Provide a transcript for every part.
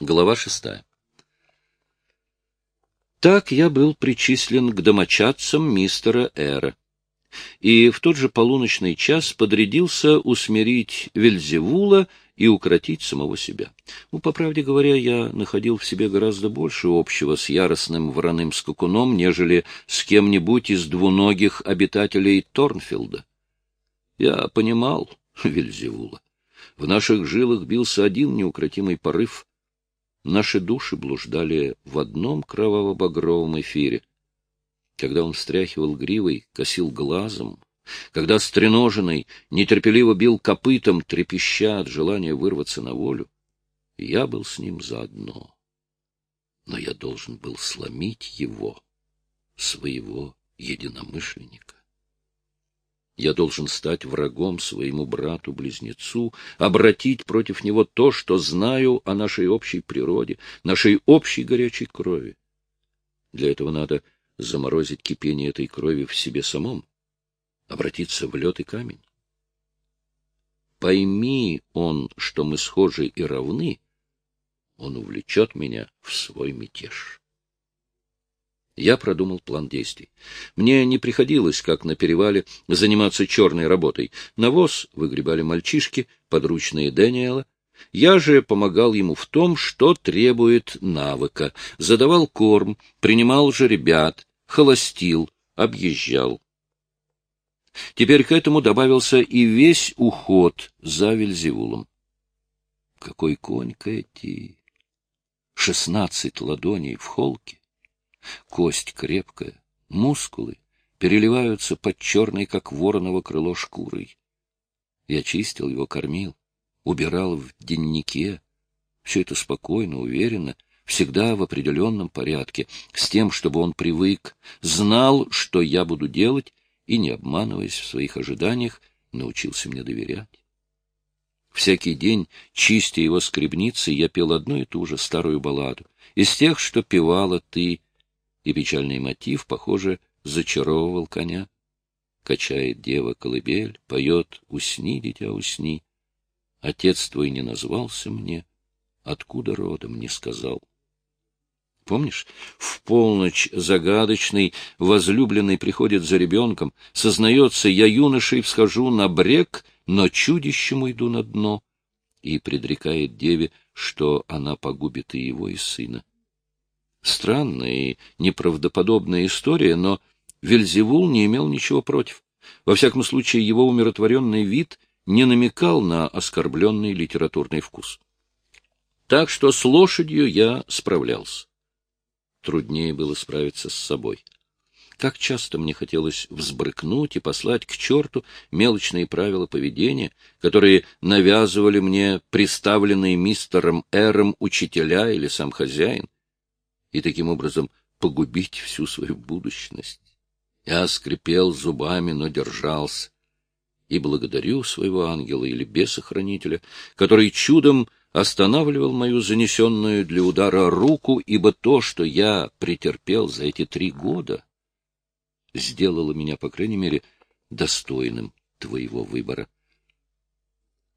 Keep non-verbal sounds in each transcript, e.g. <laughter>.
Глава шестая. Так я был причислен к домочадцам мистера Эра, и в тот же полуночный час подрядился усмирить Вельзевула и укротить самого себя. Ну, по правде говоря, я находил в себе гораздо больше общего с яростным вороным скакуном, нежели с кем-нибудь из двуногих обитателей Торнфилда. Я понимал <laughs> Вельзевула. В наших жилах бился один неукротимый порыв Наши души блуждали в одном кроваво-багровом эфире. Когда он встряхивал гривой, косил глазом, когда стреноженный нетерпеливо бил копытом, трепеща от желания вырваться на волю, я был с ним заодно. Но я должен был сломить его, своего единомышленника. Я должен стать врагом своему брату-близнецу, обратить против него то, что знаю о нашей общей природе, нашей общей горячей крови. Для этого надо заморозить кипение этой крови в себе самом, обратиться в лед и камень. Пойми он, что мы схожи и равны, он увлечет меня в свой мятеж. Я продумал план действий. Мне не приходилось, как на перевале, заниматься черной работой. Навоз выгребали мальчишки, подручные Дэниела. Я же помогал ему в том, что требует навыка. Задавал корм, принимал же ребят, холостил, объезжал. Теперь к этому добавился и весь уход за Вельзевулом. Какой конь Кэти! Шестнадцать ладоней в холке Кость крепкая, мускулы переливаются под черной, как вороново крыло, шкурой. Я чистил его, кормил, убирал в деннике. Все это спокойно, уверенно, всегда в определенном порядке, с тем, чтобы он привык, знал, что я буду делать, и, не обманываясь в своих ожиданиях, научился мне доверять. Всякий день, чистя его скребницы, я пел одну и ту же старую балладу, из тех, что певала ты, и печальный мотив, похоже, зачаровывал коня. Качает дева колыбель, поет «Усни, дитя, усни». Отец твой не назвался мне, откуда родом не сказал. Помнишь, в полночь загадочный возлюбленный приходит за ребенком, сознается, я юношей всхожу на брег, но чудищем уйду на дно, и предрекает деве, что она погубит и его, и сына. Странная и неправдоподобная история, но Вельзевул не имел ничего против. Во всяком случае, его умиротворенный вид не намекал на оскорбленный литературный вкус. Так что с лошадью я справлялся. Труднее было справиться с собой. Как часто мне хотелось взбрыкнуть и послать к черту мелочные правила поведения, которые навязывали мне приставленные мистером Эром учителя или сам хозяин и таким образом погубить всю свою будущность. Я скрипел зубами, но держался. И благодарю своего ангела или беса-хранителя, который чудом останавливал мою занесенную для удара руку, ибо то, что я претерпел за эти три года, сделало меня, по крайней мере, достойным твоего выбора.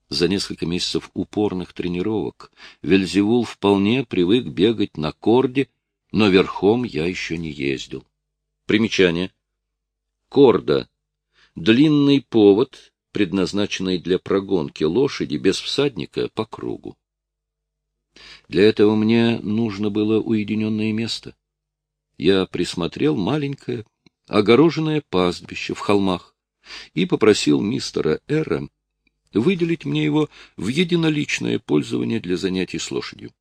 За несколько месяцев упорных тренировок Вельзевул вполне привык бегать на корде но верхом я еще не ездил. Примечание. Корда. Длинный повод, предназначенный для прогонки лошади без всадника по кругу. Для этого мне нужно было уединенное место. Я присмотрел маленькое, огороженное пастбище в холмах и попросил мистера Эра выделить мне его в единоличное пользование для занятий с лошадью.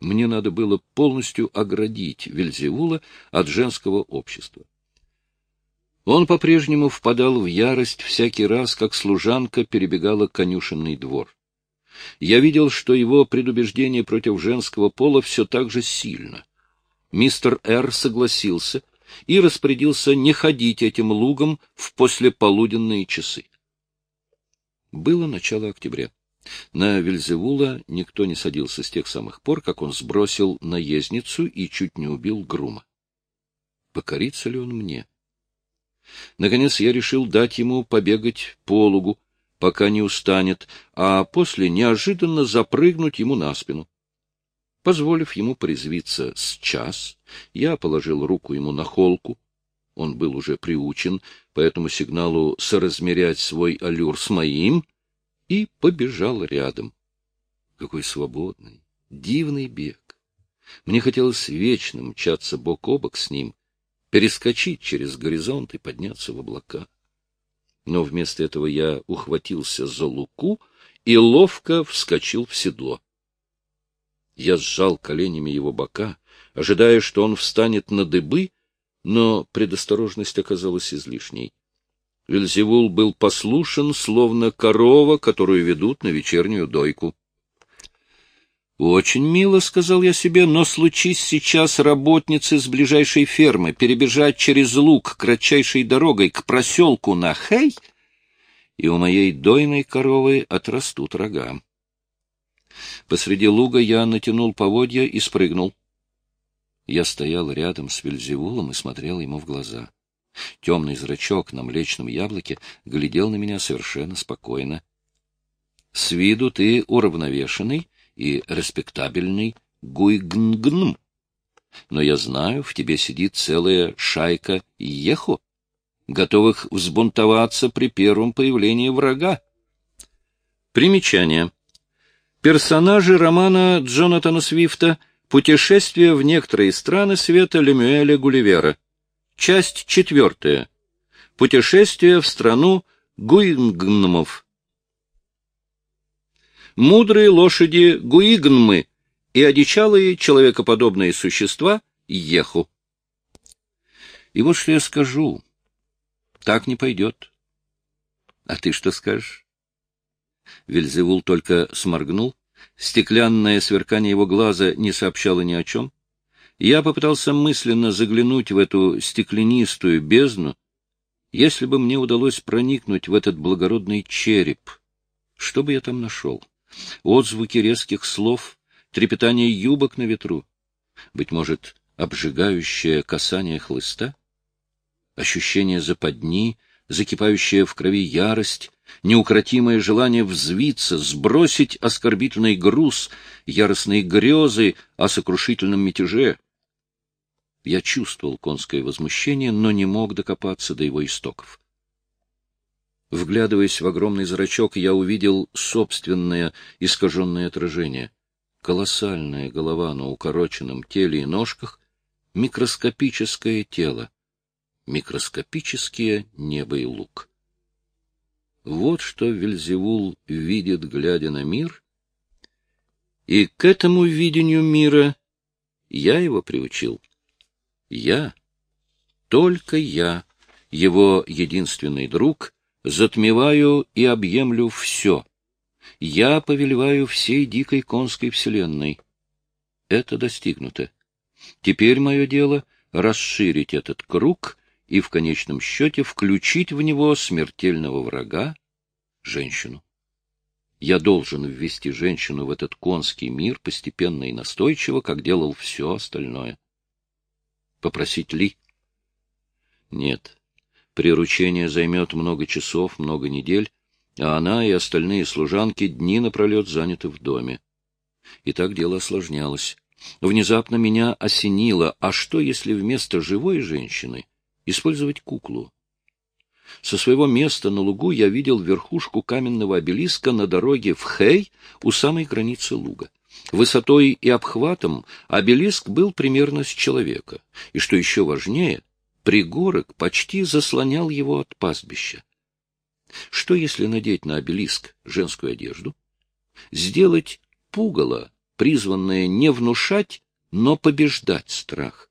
Мне надо было полностью оградить Вельзевула от женского общества. Он по-прежнему впадал в ярость всякий раз, как служанка перебегала конюшенный двор. Я видел, что его предубеждение против женского пола все так же сильно. Мистер Р. согласился и распорядился не ходить этим лугом в послеполуденные часы. Было начало октября. На Вельзевула никто не садился с тех самых пор, как он сбросил наездницу и чуть не убил грума. Покорится ли он мне? Наконец я решил дать ему побегать по лугу, пока не устанет, а после неожиданно запрыгнуть ему на спину. Позволив ему призвиться с час, я положил руку ему на холку. Он был уже приучен по этому сигналу соразмерять свой аллюр с моим и побежал рядом. Какой свободный, дивный бег! Мне хотелось вечно мчаться бок о бок с ним, перескочить через горизонт и подняться в облака. Но вместо этого я ухватился за луку и ловко вскочил в седло. Я сжал коленями его бока, ожидая, что он встанет на дыбы, но предосторожность оказалась излишней. Вельзевул был послушен, словно корова, которую ведут на вечернюю дойку. «Очень мило», — сказал я себе, — «но случись сейчас работницы с ближайшей фермы перебежать через луг кратчайшей дорогой к проселку на Хей, и у моей дойной коровы отрастут рога». Посреди луга я натянул поводья и спрыгнул. Я стоял рядом с Вельзевулом и смотрел ему в глаза. Темный зрачок на млечном яблоке глядел на меня совершенно спокойно. — С виду ты уравновешенный и респектабельный гуйгнгн. Но я знаю, в тебе сидит целая шайка ехо, готовых взбунтоваться при первом появлении врага. Примечание. Персонажи романа Джонатана Свифта «Путешествие в некоторые страны света Лемюэля Гулливера». Часть четвертая. Путешествие в страну Гуингнмов. Мудрые лошади Гуигнмы и одичалые человекоподобные существа Еху. И вот что я скажу. Так не пойдет. А ты что скажешь? Вельзевул только сморгнул. Стеклянное сверкание его глаза не сообщало ни о чем. Я попытался мысленно заглянуть в эту стеклянистую бездну. Если бы мне удалось проникнуть в этот благородный череп, что бы я там нашел? Отзвуки резких слов, трепетание юбок на ветру, быть может, обжигающее касание хлыста, ощущение западни, закипающая в крови ярость, неукротимое желание взвиться, сбросить оскорбительный груз, яростные грезы о сокрушительном мятеже. Я чувствовал конское возмущение, но не мог докопаться до его истоков. Вглядываясь в огромный зрачок, я увидел собственное искаженное отражение. Колоссальная голова на укороченном теле и ножках, микроскопическое тело, микроскопические небо и лук. Вот что Вельзевул видит, глядя на мир, и к этому видению мира я его приучил. Я, только я, его единственный друг, затмеваю и объемлю все. Я повелеваю всей дикой конской вселенной. Это достигнуто. Теперь мое дело — расширить этот круг и в конечном счете включить в него смертельного врага — женщину. Я должен ввести женщину в этот конский мир постепенно и настойчиво, как делал все остальное. Попросить Ли? Нет. Приручение займет много часов, много недель, а она и остальные служанки дни напролет заняты в доме. И так дело осложнялось. Внезапно меня осенило, а что, если вместо живой женщины использовать куклу. Со своего места на лугу я видел верхушку каменного обелиска на дороге в Хей у самой границы луга. Высотой и обхватом обелиск был примерно с человека, и, что еще важнее, пригорок почти заслонял его от пастбища. Что, если надеть на обелиск женскую одежду? Сделать пугало, призванное не внушать, но побеждать страх.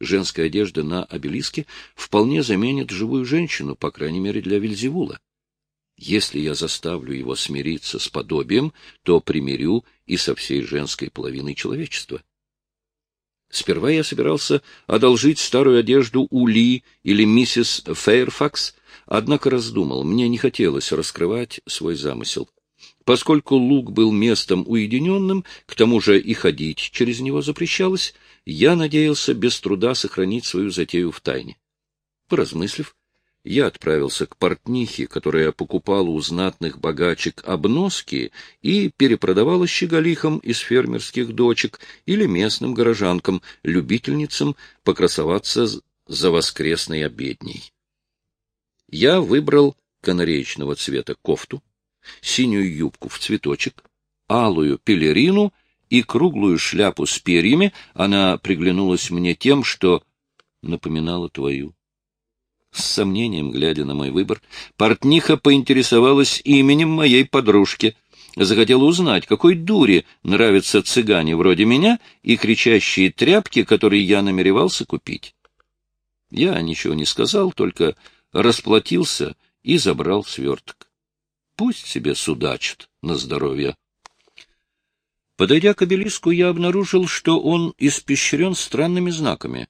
Женская одежда на обелиске вполне заменит живую женщину, по крайней мере для Вильзевула. Если я заставлю его смириться с подобием, то примирю и со всей женской половиной человечества. Сперва я собирался одолжить старую одежду у Ли или миссис Фейрфакс, однако раздумал, мне не хотелось раскрывать свой замысел. Поскольку луг был местом уединенным, к тому же и ходить через него запрещалось, я надеялся без труда сохранить свою затею в тайне. Поразмыслив, я отправился к портнихе, которая покупала у знатных богачек обноски и перепродавала щеголихам из фермерских дочек или местным горожанкам, любительницам покрасоваться за воскресной обедней. Я выбрал канареечного цвета кофту, синюю юбку в цветочек, алую пелерину и круглую шляпу с перьями. Она приглянулась мне тем, что напоминала твою. С сомнением, глядя на мой выбор, портниха поинтересовалась именем моей подружки. Захотела узнать, какой дуре нравятся цыгане вроде меня и кричащие тряпки, которые я намеревался купить. Я ничего не сказал, только расплатился и забрал сверток. Пусть себе судачат на здоровье. Подойдя к обелиску, я обнаружил, что он испещрен странными знаками.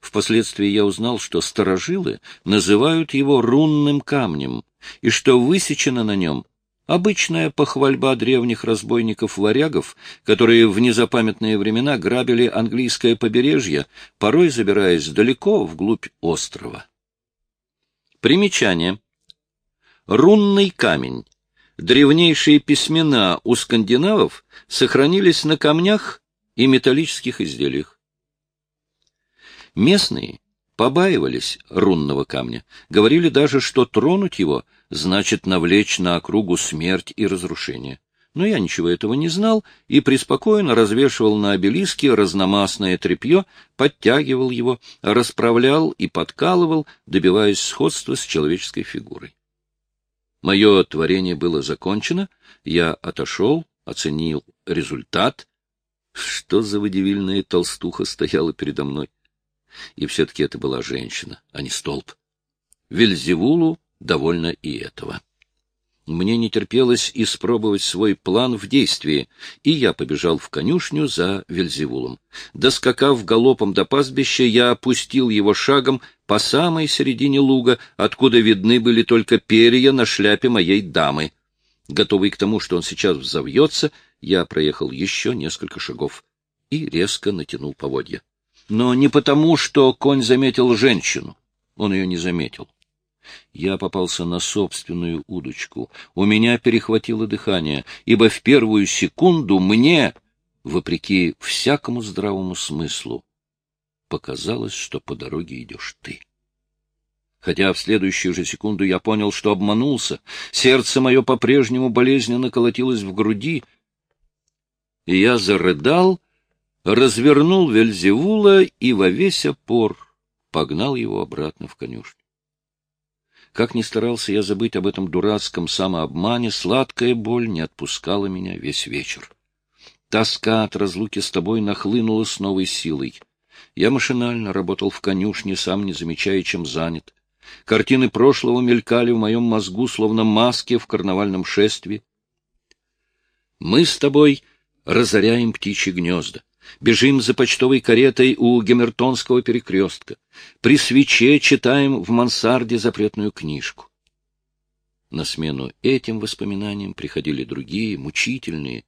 Впоследствии я узнал, что старожилы называют его рунным камнем, и что высечено на нем обычная похвальба древних разбойников-варягов, которые в незапамятные времена грабили английское побережье, порой забираясь далеко вглубь острова. Примечание. Рунный камень. Древнейшие письмена у скандинавов сохранились на камнях и металлических изделиях. Местные побаивались рунного камня, говорили даже, что тронуть его значит навлечь на округу смерть и разрушение. Но я ничего этого не знал и преспокойно развешивал на обелиске разномастное тряпье, подтягивал его, расправлял и подкалывал, добиваясь сходства с человеческой фигурой. Мое творение было закончено, я отошел, оценил результат. Что за выдивильная толстуха стояла передо мной? И все-таки это была женщина, а не столб. Вельзевулу довольно и этого. Мне не терпелось испробовать свой план в действии, и я побежал в конюшню за Вельзевулом. Доскакав галопом до пастбища, я опустил его шагом по самой середине луга, откуда видны были только перья на шляпе моей дамы. Готовый к тому, что он сейчас взовьется, я проехал еще несколько шагов и резко натянул поводья. Но не потому, что конь заметил женщину. Он ее не заметил. Я попался на собственную удочку. У меня перехватило дыхание, ибо в первую секунду мне, вопреки всякому здравому смыслу, показалось, что по дороге идешь ты. Хотя в следующую же секунду я понял, что обманулся, сердце мое по-прежнему болезненно колотилось в груди, и я зарыдал, развернул Вельзевула и во весь опор погнал его обратно в конюшню. Как ни старался я забыть об этом дурацком самообмане, сладкая боль не отпускала меня весь вечер. Тоска от разлуки с тобой нахлынула с новой силой. Я машинально работал в конюшне, сам не замечая, чем занят. Картины прошлого мелькали в моем мозгу, словно маски в карнавальном шествии. Мы с тобой разоряем птичьи гнезда. Бежим за почтовой каретой у Гемертонского перекрестка. При свече читаем в мансарде запретную книжку. На смену этим воспоминаниям приходили другие, мучительные.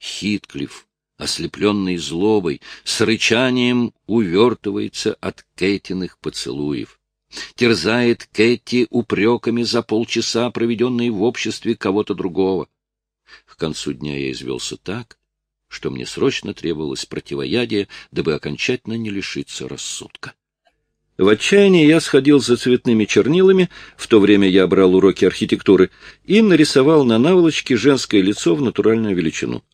Хитклифф, ослепленный злобой, с рычанием увертывается от Кэтиных поцелуев. Терзает Кэти упреками за полчаса, проведенные в обществе кого-то другого. К концу дня я извелся так, что мне срочно требовалось противоядие, дабы окончательно не лишиться рассудка. В отчаянии я сходил за цветными чернилами, в то время я брал уроки архитектуры, и нарисовал на наволочке женское лицо в натуральную величину.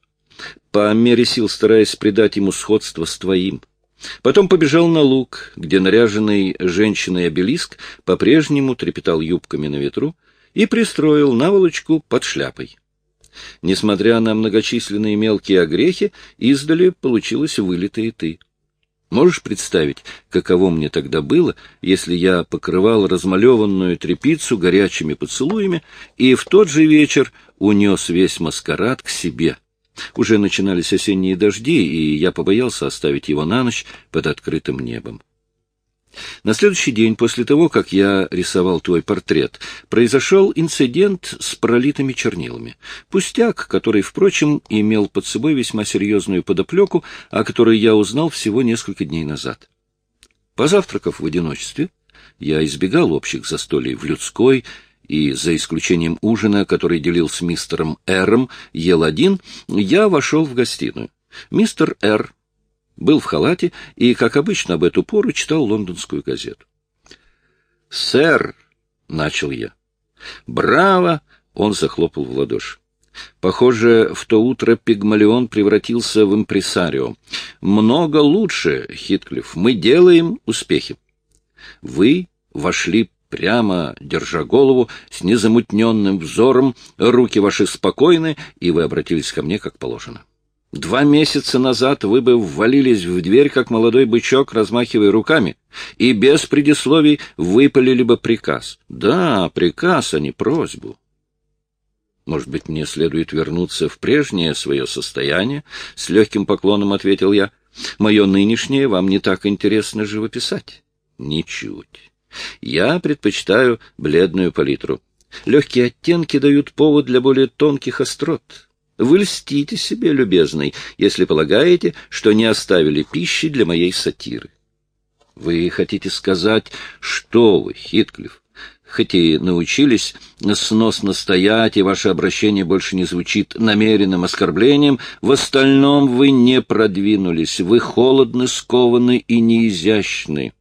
По мере сил стараясь придать ему сходство с твоим. Потом побежал на луг, где наряженный женщиной обелиск по-прежнему трепетал юбками на ветру, и пристроил наволочку под шляпой. Несмотря на многочисленные мелкие огрехи, издали получилось вылитые ты. Можешь представить, каково мне тогда было, если я покрывал размалеванную трепицу горячими поцелуями и в тот же вечер унес весь маскарад к себе? Уже начинались осенние дожди, и я побоялся оставить его на ночь под открытым небом. На следующий день после того, как я рисовал твой портрет, произошел инцидент с пролитыми чернилами. Пустяк, который, впрочем, имел под собой весьма серьезную подоплеку, о которой я узнал всего несколько дней назад. Позавтракав в одиночестве, Я избегал общих застолий в людской, и, за исключением ужина, который делил с мистером Эром, ел один, я вошел в гостиную. Мистер Р. был в халате и, как обычно, об эту пору читал лондонскую газету. «Сэр!» — начал я. «Браво!» — он захлопал в ладоши. Похоже, в то утро Пигмалион превратился в импресарио. Много лучше, Хитклифф, мы делаем успехи. Вы вошли прямо, держа голову, с незамутненным взором, руки ваши спокойны, и вы обратились ко мне как положено. Два месяца назад вы бы ввалились в дверь, как молодой бычок, размахивая руками, и без предисловий выпалили бы приказ. Да, приказ, а не просьбу. Может быть, мне следует вернуться в прежнее свое состояние? С легким поклоном ответил я. Мое нынешнее вам не так интересно живописать. Ничуть. Я предпочитаю бледную палитру. Легкие оттенки дают повод для более тонких острот. Вы льстите себе, любезный, если полагаете, что не оставили пищи для моей сатиры. Вы хотите сказать, что вы, Хитклифф, хоть и научились сносно стоять, и ваше обращение больше не звучит намеренным оскорблением, в остальном вы не продвинулись, вы холодны, скованы и неизящны.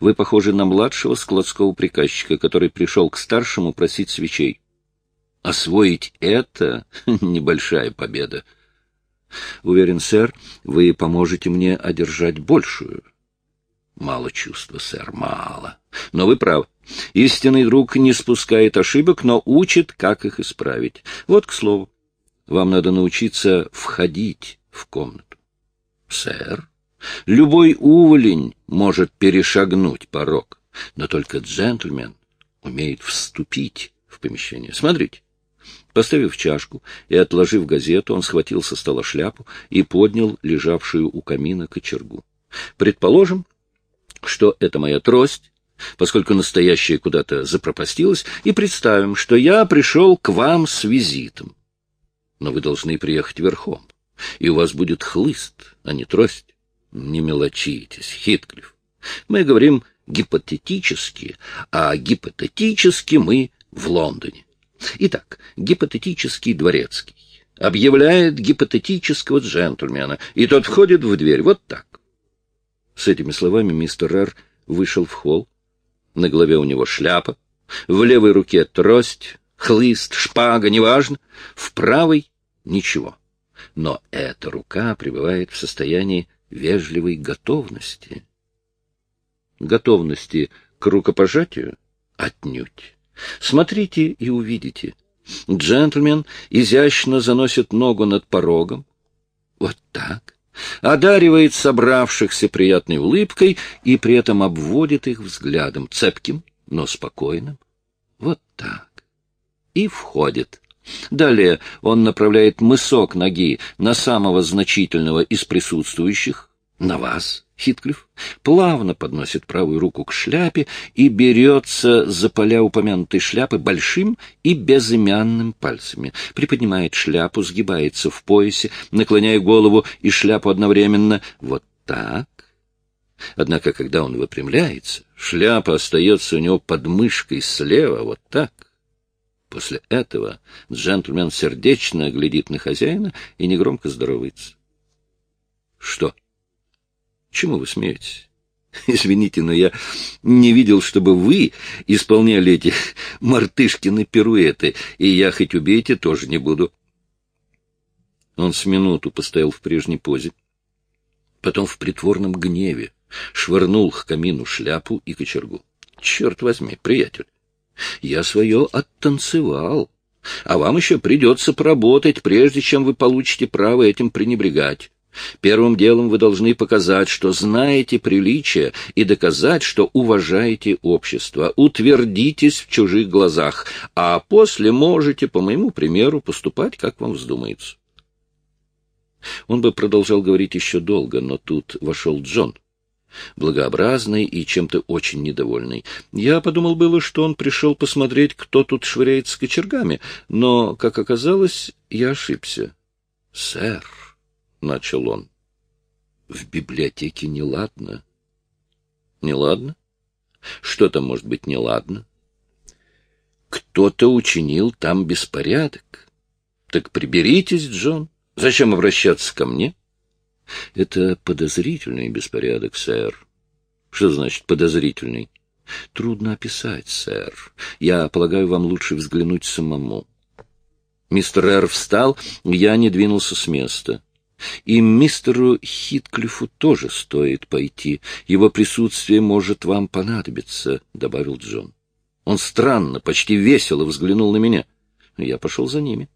Вы похожи на младшего складского приказчика, который пришел к старшему просить свечей. Освоить это <laughs> — небольшая победа. Уверен, сэр, вы поможете мне одержать большую. Мало чувства, сэр, мало. Но вы правы. Истинный друг не спускает ошибок, но учит, как их исправить. Вот к слову. Вам надо научиться входить в комнату. Сэр, любой уволень может перешагнуть порог, но только джентльмен умеет вступить в помещение. Смотрите. Поставив чашку и отложив газету, он схватил со стола шляпу и поднял лежавшую у камина кочергу. Предположим, что это моя трость, поскольку настоящая куда-то запропастилась, и представим, что я пришел к вам с визитом. Но вы должны приехать верхом, и у вас будет хлыст, а не трость. Не мелочитесь, Хитклифф. Мы говорим гипотетически, а гипотетически мы в Лондоне. Итак, гипотетический дворецкий объявляет гипотетического джентльмена, и тот входит в дверь вот так. С этими словами мистер Р. вышел в холл. На голове у него шляпа, в левой руке трость, хлыст, шпага, неважно, в правой — ничего. Но эта рука пребывает в состоянии вежливой готовности. Готовности к рукопожатию? Отнюдь. Смотрите и увидите. Джентльмен изящно заносит ногу над порогом. Вот так. Одаривает собравшихся приятной улыбкой и при этом обводит их взглядом, цепким, но спокойным. Вот так. И входит. Далее он направляет мысок ноги на самого значительного из присутствующих, на вас, Хитклифф, плавно подносит правую руку к шляпе и берется за поля упомянутой шляпы большим и безымянным пальцами, приподнимает шляпу, сгибается в поясе, наклоняя голову и шляпу одновременно. Вот так. Однако, когда он выпрямляется, шляпа остается у него под мышкой слева, вот так. После этого джентльмен сердечно глядит на хозяина и негромко здоровается. — Что? Чему вы смеетесь? <laughs> Извините, но я не видел, чтобы вы исполняли эти <laughs> мартышкины пируэты, и я хоть убейте тоже не буду. Он с минуту постоял в прежней позе, потом в притворном гневе швырнул к камину шляпу и кочергу. Черт возьми, приятель, я свое оттанцевал, а вам еще придется поработать, прежде чем вы получите право этим пренебрегать. Первым делом вы должны показать, что знаете приличия, и доказать, что уважаете общество. Утвердитесь в чужих глазах, а после можете, по моему примеру, поступать, как вам вздумается. Он бы продолжал говорить еще долго, но тут вошел Джон, благообразный и чем-то очень недовольный. Я подумал было, что он пришел посмотреть, кто тут швыряется кочергами, но, как оказалось, я ошибся. — Сэр! — начал он. — В библиотеке неладно. — Неладно? Что там может быть неладно? Кто-то учинил там беспорядок. Так приберитесь, Джон. Зачем обращаться ко мне? Это подозрительный беспорядок, сэр. Что значит подозрительный? Трудно описать, сэр. Я полагаю, вам лучше взглянуть самому. Мистер Эр встал, я не двинулся с места. И мистеру Хитклифу тоже стоит пойти. Его присутствие может вам понадобиться, — добавил Джон. Он странно, почти весело взглянул на меня. Я пошел за ними.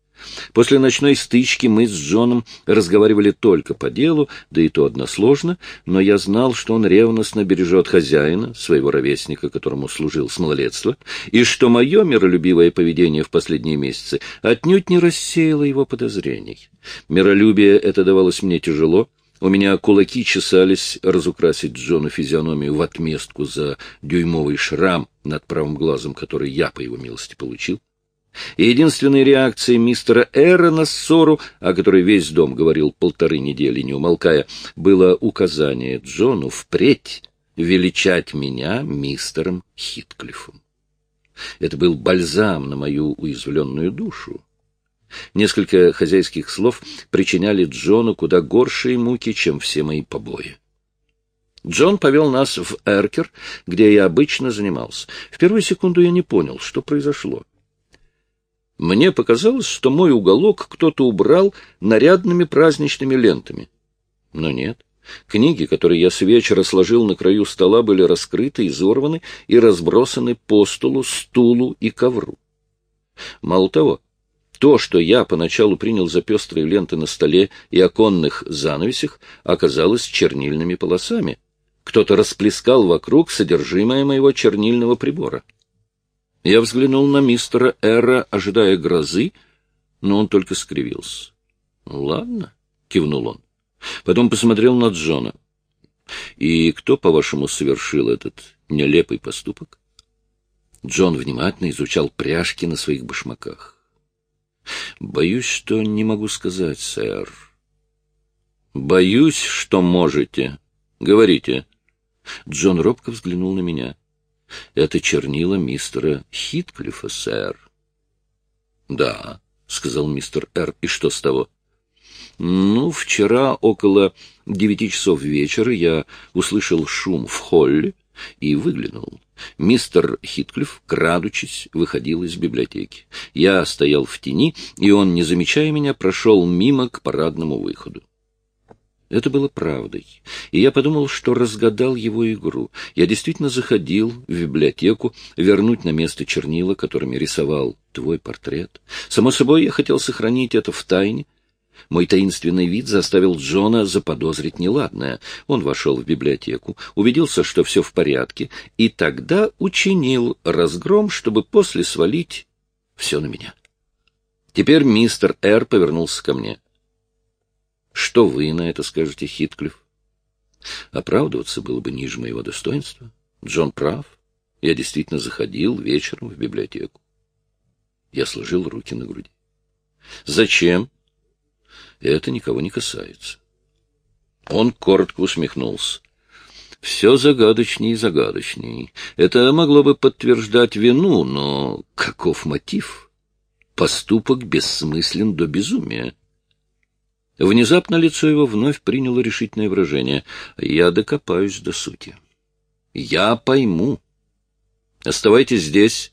После ночной стычки мы с Джоном разговаривали только по делу, да и то односложно, но я знал, что он ревностно бережет хозяина, своего ровесника, которому служил с малолетства, и что мое миролюбивое поведение в последние месяцы отнюдь не рассеяло его подозрений. Миролюбие это давалось мне тяжело, у меня кулаки чесались разукрасить Джону физиономию в отместку за дюймовый шрам над правым глазом, который я, по его милости, получил. И единственной реакцией мистера Эра на ссору, о которой весь дом говорил полторы недели, не умолкая, было указание Джону впредь величать меня мистером Хитклифом. Это был бальзам на мою уязвленную душу. Несколько хозяйских слов причиняли Джону куда горшие муки, чем все мои побои. Джон повел нас в Эркер, где я обычно занимался. В первую секунду я не понял, что произошло. Мне показалось, что мой уголок кто-то убрал нарядными праздничными лентами. Но нет. Книги, которые я с вечера сложил на краю стола, были раскрыты, изорваны и разбросаны по столу, стулу и ковру. Мало того, то, что я поначалу принял за пестрые ленты на столе и оконных занавесях, оказалось чернильными полосами. Кто-то расплескал вокруг содержимое моего чернильного прибора. Я взглянул на мистера Эра, ожидая грозы, но он только скривился. — Ладно, — кивнул он. Потом посмотрел на Джона. — И кто, по-вашему, совершил этот нелепый поступок? Джон внимательно изучал пряжки на своих башмаках. — Боюсь, что не могу сказать, сэр. — Боюсь, что можете. Говорите. Джон робко взглянул на меня. — это чернила мистера Хитклифа, сэр. — Да, — сказал мистер Р. — и что с того? — Ну, вчера около девяти часов вечера я услышал шум в холле и выглянул. Мистер Хитклифф, крадучись, выходил из библиотеки. Я стоял в тени, и он, не замечая меня, прошел мимо к парадному выходу. Это было правдой, и я подумал, что разгадал его игру. Я действительно заходил в библиотеку вернуть на место чернила, которыми рисовал твой портрет. Само собой, я хотел сохранить это в тайне. Мой таинственный вид заставил Джона заподозрить неладное. Он вошел в библиотеку, убедился, что все в порядке, и тогда учинил разгром, чтобы после свалить все на меня. Теперь мистер Р. повернулся ко мне. — что вы на это скажете, Хитклифф? Оправдываться было бы ниже моего достоинства. Джон прав. Я действительно заходил вечером в библиотеку. Я сложил руки на груди. Зачем? Это никого не касается. Он коротко усмехнулся. Все загадочней и загадочней. Это могло бы подтверждать вину, но каков мотив? Поступок бессмыслен до безумия. Внезапно лицо его вновь приняло решительное выражение. «Я докопаюсь до сути. Я пойму. Оставайтесь здесь».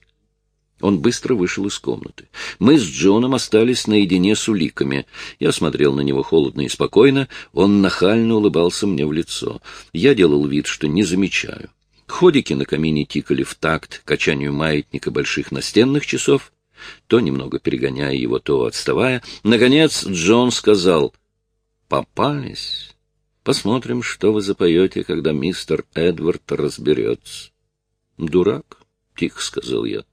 Он быстро вышел из комнаты. Мы с Джоном остались наедине с уликами. Я смотрел на него холодно и спокойно. Он нахально улыбался мне в лицо. Я делал вид, что не замечаю. Ходики на камине тикали в такт качанию маятника больших настенных часов то немного перегоняя его, то отставая. Наконец Джон сказал, «Попались. Посмотрим, что вы запоете, когда мистер Эдвард разберется». «Дурак», — тихо сказал я.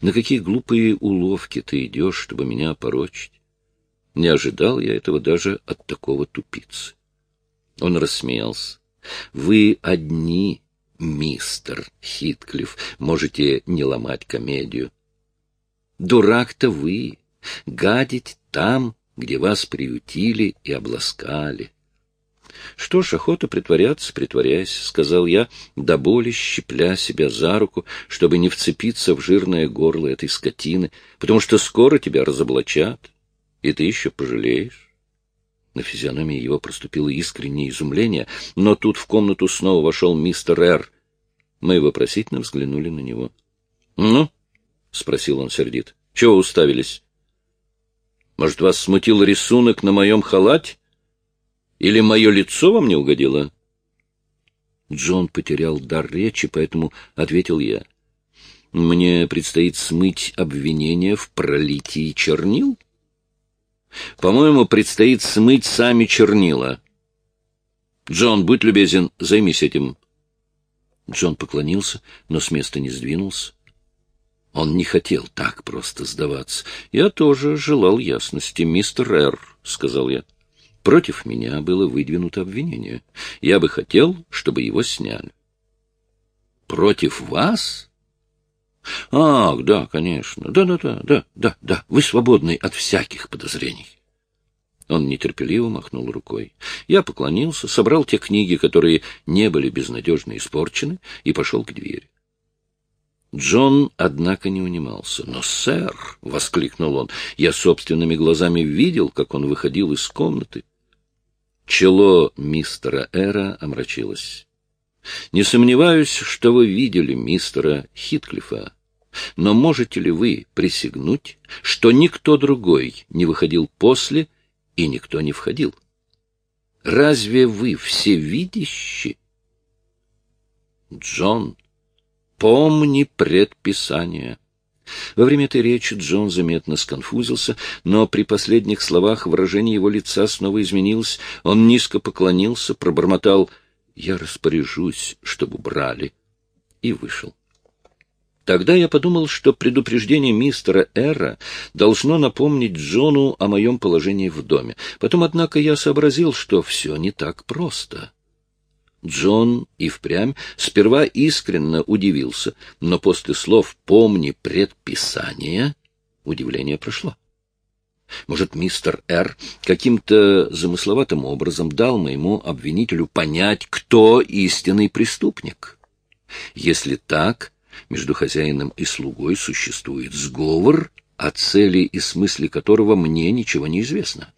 «На какие глупые уловки ты идешь, чтобы меня опорочить? Не ожидал я этого даже от такого тупицы». Он рассмеялся. «Вы одни, мистер Хитклифф, можете не ломать комедию. Дурак-то вы, гадить там, где вас приютили и обласкали. — Что ж, охота притворяться, притворяйся, — сказал я, до боли щипля себя за руку, чтобы не вцепиться в жирное горло этой скотины, потому что скоро тебя разоблачат, и ты еще пожалеешь. На физиономии его проступило искреннее изумление, но тут в комнату снова вошел мистер Р. Мы вопросительно взглянули на него. — Ну? — спросил он сердит. — Чего уставились? — Может, вас смутил рисунок на моем халате? Или мое лицо вам не угодило? Джон потерял дар речи, поэтому ответил я. — Мне предстоит смыть обвинение в пролитии чернил? — По-моему, предстоит смыть сами чернила. — Джон, будь любезен, займись этим. Джон поклонился, но с места не сдвинулся. Он не хотел так просто сдаваться. Я тоже желал ясности, мистер Р, — сказал я. Против меня было выдвинуто обвинение. Я бы хотел, чтобы его сняли. — Против вас? — Ах, да, конечно. Да-да-да, да-да, да. Вы свободны от всяких подозрений. Он нетерпеливо махнул рукой. Я поклонился, собрал те книги, которые не были безнадежно испорчены, и пошел к двери. Джон, однако, не унимался. «Но, сэр!» — воскликнул он. «Я собственными глазами видел, как он выходил из комнаты». Чело мистера Эра омрачилось. «Не сомневаюсь, что вы видели мистера Хитклифа. Но можете ли вы присягнуть, что никто другой не выходил после и никто не входил. Разве вы всевидящи? Джон, помни предписание. Во время этой речи Джон заметно сконфузился, но при последних словах выражение его лица снова изменилось. Он низко поклонился, пробормотал «Я распоряжусь, чтобы брали» и вышел. Тогда я подумал, что предупреждение мистера Эра должно напомнить Джону о моем положении в доме. Потом, однако, я сообразил, что все не так просто. Джон и впрямь сперва искренне удивился, но после слов «помни предписание» удивление прошло. Может, мистер Р. каким-то замысловатым образом дал моему обвинителю понять, кто истинный преступник? Если так, между хозяином и слугой существует сговор, о цели и смысле которого мне ничего не известно.